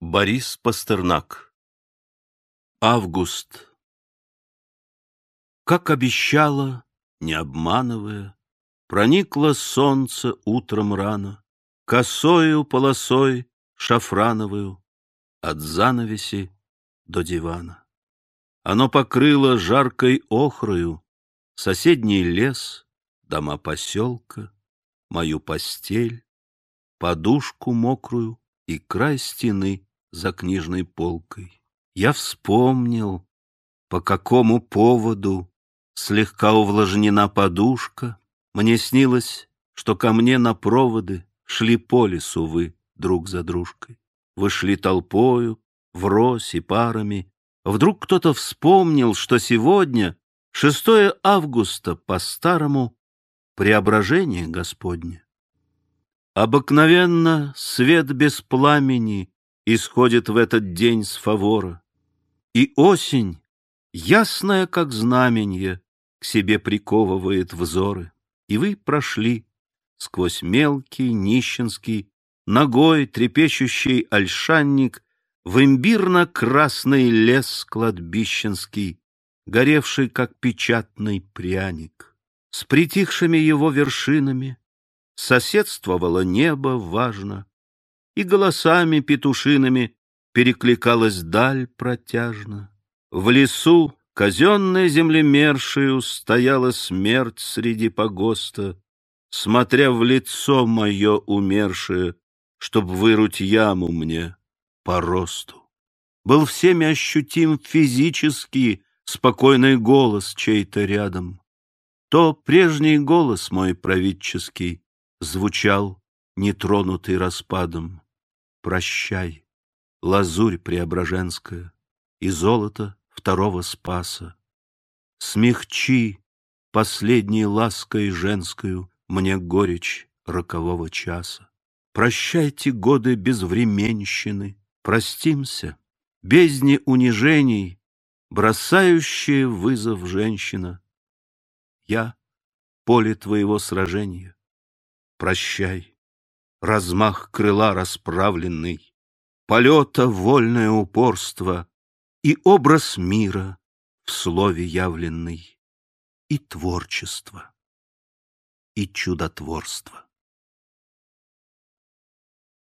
Борис Пастернак Август Как обещала, не обманывая, Проникло солнце утром рано, Косою полосой шафрановую От занавеси до дивана. Оно покрыло жаркой охрою Соседний лес, дома поселка, Мою постель, подушку мокрую — и край стены за книжной полкой. Я вспомнил, по какому поводу слегка увлажнена подушка. Мне снилось, что ко мне на проводы шли по лесу вы друг за дружкой. Вы шли толпою, врозь и парами. Вдруг кто-то вспомнил, что сегодня, 6 августа, по-старому, преображение Господне. Обыкновенно свет без пламени Исходит в этот день с фавора, И осень, ясная как знаменье, К себе приковывает взоры. И вы прошли сквозь мелкий, нищенский, Ногой трепещущий ольшанник В имбирно-красный лес кладбищенский, Горевший, как печатный пряник. С притихшими его вершинами — соседствовало небо, важно, и голосами петушинами перекликалась даль протяжно. В лесу казенной землемершею стояла смерть среди погоста, смотря в лицо мое умершее, чтоб выруть яму мне по росту. Был всеми ощутим физически спокойный голос чей-то рядом. То прежний голос мой праведческий звучал нетронутый распадом. Прощай, лазурь преображенская и золото второго спаса. Смягчи последней лаской женскую мне горечь рокового часа. Прощайте годы безвременщины, простимся, бездни унижений, бросающая вызов женщина. Я — поле твоего сражения прощай. Размах крыла расправленный, полета вольное упорство и образ мира в слове явленный, и творчество, и чудотворство.